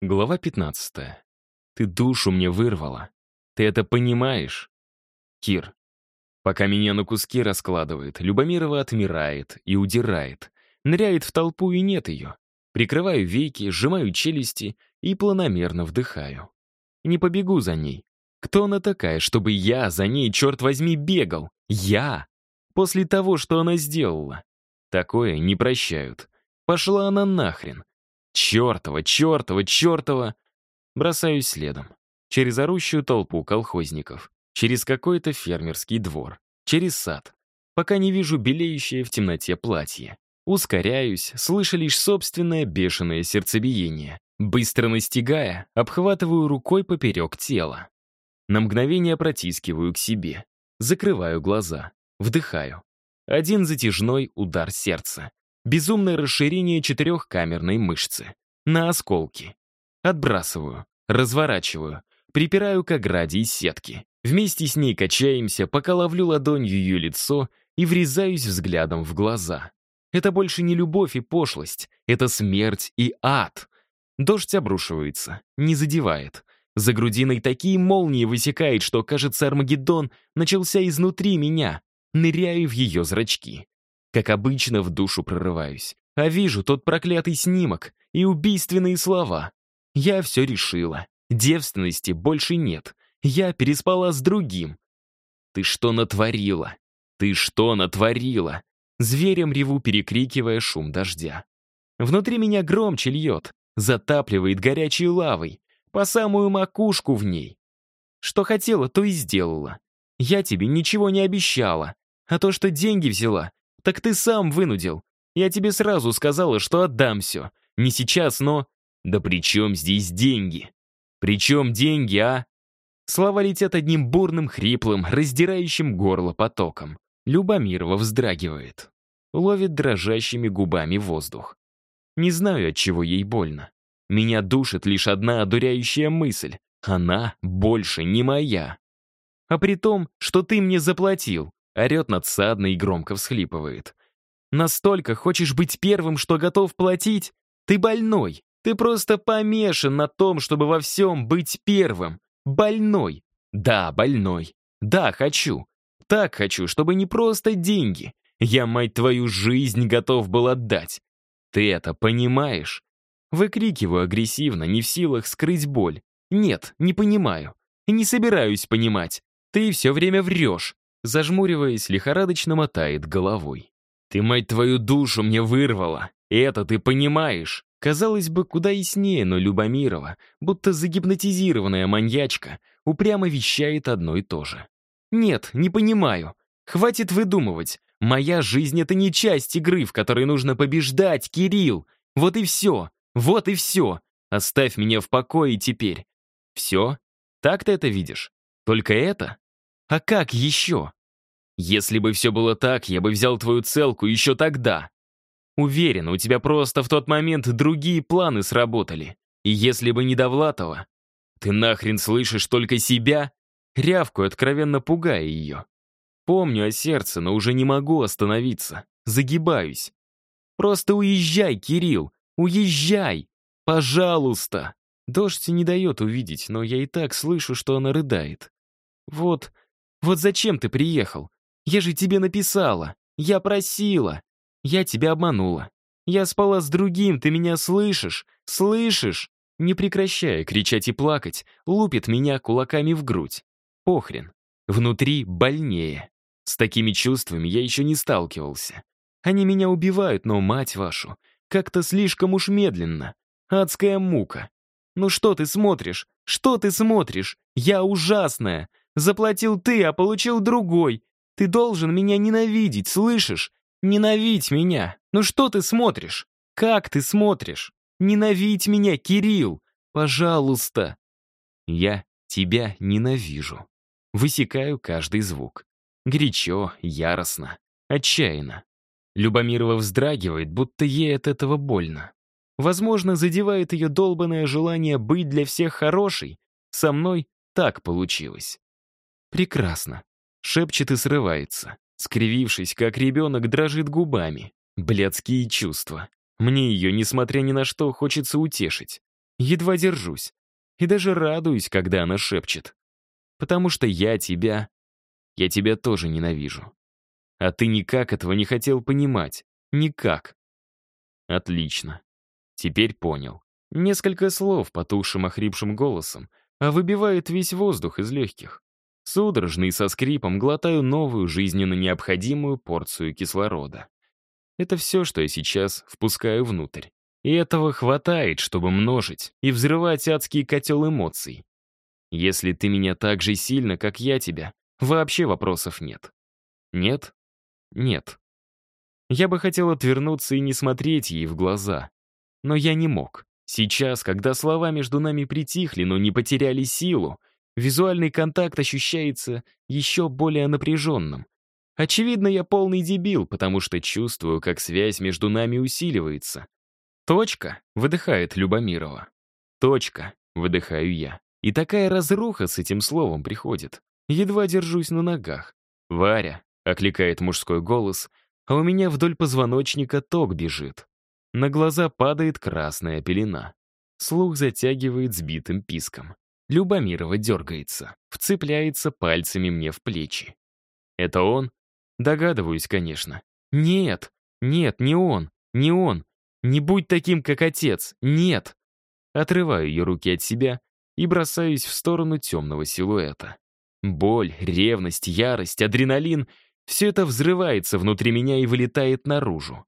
Глава 15. Ты душу мне вырвала. Ты это понимаешь? Кир. Пока меня на куски раскладывает, Любомирова отмирает и удирает. Ныряет в толпу и нет ее. Прикрываю веки, сжимаю челюсти и планомерно вдыхаю. Не побегу за ней. Кто она такая, чтобы я за ней, черт возьми, бегал? Я! После того, что она сделала. Такое не прощают. Пошла она нахрен. Чертова, чертова, чертова! Бросаюсь следом. Через орущую толпу колхозников. Через какой-то фермерский двор. Через сад. Пока не вижу белеющее в темноте платье. Ускоряюсь, слыша лишь собственное бешеное сердцебиение. Быстро настигая, обхватываю рукой поперек тела. На мгновение протискиваю к себе. Закрываю глаза. Вдыхаю. Один затяжной удар сердца. Безумное расширение четырехкамерной мышцы. На осколки. Отбрасываю, разворачиваю, припираю к ограде из сетки. Вместе с ней качаемся, пока ловлю ладонью ее лицо и врезаюсь взглядом в глаза. Это больше не любовь и пошлость, это смерть и ад. Дождь обрушивается, не задевает. За грудиной такие молнии высекает, что, кажется, Армагеддон начался изнутри меня. Ныряю в ее зрачки. Как обычно, в душу прорываюсь. А вижу тот проклятый снимок и убийственные слова. Я все решила. Девственности больше нет. Я переспала с другим. Ты что натворила? Ты что натворила? Зверем реву, перекрикивая шум дождя. Внутри меня громче льет, затапливает горячей лавой, по самую макушку в ней. Что хотела, то и сделала. Я тебе ничего не обещала. А то, что деньги взяла, так ты сам вынудил. Я тебе сразу сказала, что отдам все. Не сейчас, но... Да при чем здесь деньги? При чем деньги, а? Слова летят одним бурным, хриплым, раздирающим горло потоком. Любомирова вздрагивает. Ловит дрожащими губами воздух. Не знаю, от чего ей больно. Меня душит лишь одна одуряющая мысль. Она больше не моя. А при том, что ты мне заплатил, орет надсадно и громко всхлипывает. Настолько хочешь быть первым, что готов платить? Ты больной. Ты просто помешан на том, чтобы во всем быть первым. Больной. Да, больной. Да, хочу. Так хочу, чтобы не просто деньги. Я, мать твою, жизнь готов был отдать. Ты это понимаешь? Выкрикиваю агрессивно, не в силах скрыть боль. Нет, не понимаю. Не собираюсь понимать. Ты все время врешь. Зажмуриваясь, лихорадочно мотает головой. Ты, мать твою, душу мне вырвала. Это ты понимаешь. Казалось бы, куда яснее, но Любомирова, будто загипнотизированная маньячка, упрямо вещает одно и то же. «Нет, не понимаю. Хватит выдумывать. Моя жизнь — это не часть игры, в которой нужно побеждать, Кирилл. Вот и все. Вот и все. Оставь меня в покое теперь. Все? Так ты это видишь? Только это? А как еще? Если бы все было так, я бы взял твою целку еще тогда. Уверен, у тебя просто в тот момент другие планы сработали. И если бы не Довлатова, ты нахрен слышишь только себя? Рявкую, откровенно пугая ее. Помню о сердце, но уже не могу остановиться. Загибаюсь. Просто уезжай, Кирилл, уезжай! Пожалуйста! Дождь не дает увидеть, но я и так слышу, что она рыдает. Вот, вот зачем ты приехал? Я же тебе написала. Я просила. Я тебя обманула. Я спала с другим, ты меня слышишь? Слышишь? Не прекращая кричать и плакать, лупит меня кулаками в грудь. Похрен. Внутри больнее. С такими чувствами я еще не сталкивался. Они меня убивают, но, мать вашу, как-то слишком уж медленно. Адская мука. Ну что ты смотришь? Что ты смотришь? Я ужасная. Заплатил ты, а получил другой. Ты должен меня ненавидеть, слышишь? Ненавидь меня. Ну что ты смотришь? Как ты смотришь? Ненавидь меня, Кирилл! Пожалуйста!» Я тебя ненавижу. Высекаю каждый звук. Горячо, яростно, отчаянно. Любомирова вздрагивает, будто ей от этого больно. Возможно, задевает ее долбанное желание быть для всех хорошей. Со мной так получилось. Прекрасно. Шепчет и срывается. Скривившись, как ребенок, дрожит губами. Блядские чувства. Мне ее, несмотря ни на что, хочется утешить. Едва держусь. И даже радуюсь, когда она шепчет. Потому что я тебя... Я тебя тоже ненавижу. А ты никак этого не хотел понимать. Никак. Отлично. Теперь понял. Несколько слов потухшим охрипшим голосом, а выбивает весь воздух из легких. Судорожно и со скрипом глотаю новую жизненно необходимую порцию кислорода. Это все, что я сейчас впускаю внутрь. И этого хватает, чтобы множить и взрывать адский котел эмоций. Если ты меня так же сильно, как я тебя, вообще вопросов нет. Нет? Нет. Я бы хотел отвернуться и не смотреть ей в глаза. Но я не мог. Сейчас, когда слова между нами притихли, но не потеряли силу, Визуальный контакт ощущается еще более напряженным. Очевидно, я полный дебил, потому что чувствую, как связь между нами усиливается. «Точка», — выдыхает Любомирова. «Точка», — выдыхаю я. И такая разруха с этим словом приходит. Едва держусь на ногах. «Варя», — окликает мужской голос, а у меня вдоль позвоночника ток бежит. На глаза падает красная пелена. Слух затягивает сбитым писком. Любомирова дергается, вцепляется пальцами мне в плечи. Это он? Догадываюсь, конечно. Нет, нет, не он, не он. Не будь таким, как отец, нет. Отрываю ее руки от себя и бросаюсь в сторону темного силуэта. Боль, ревность, ярость, адреналин — все это взрывается внутри меня и вылетает наружу.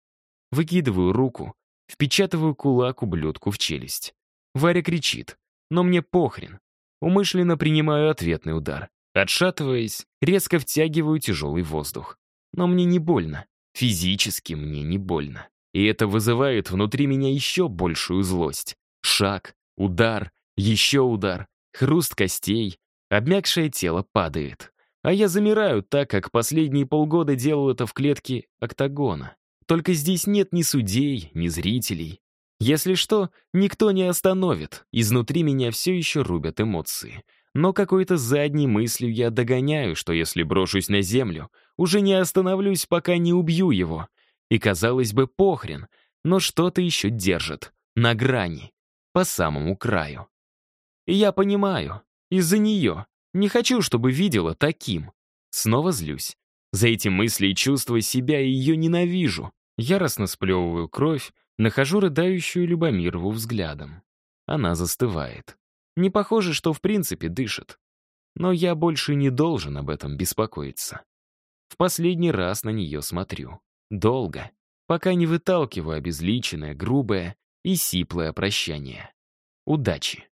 Выкидываю руку, впечатываю кулак ублюдку в челюсть. Варя кричит, но мне похрен. Умышленно принимаю ответный удар. Отшатываясь, резко втягиваю тяжелый воздух. Но мне не больно. Физически мне не больно. И это вызывает внутри меня еще большую злость. Шаг, удар, еще удар, хруст костей. Обмякшее тело падает. А я замираю так, как последние полгода делал это в клетке октагона. Только здесь нет ни судей, ни зрителей. Если что, никто не остановит. Изнутри меня все еще рубят эмоции. Но какой-то задней мыслью я догоняю, что если брошусь на землю, уже не остановлюсь, пока не убью его. И, казалось бы, похрен, но что-то еще держит. На грани. По самому краю. И я понимаю. Из-за нее. Не хочу, чтобы видела таким. Снова злюсь. За эти мысли и чувства себя и ее ненавижу. Яростно сплевываю кровь, Нахожу рыдающую Любомирову взглядом. Она застывает. Не похоже, что в принципе дышит. Но я больше не должен об этом беспокоиться. В последний раз на нее смотрю. Долго. Пока не выталкиваю обезличенное, грубое и сиплое прощание. Удачи.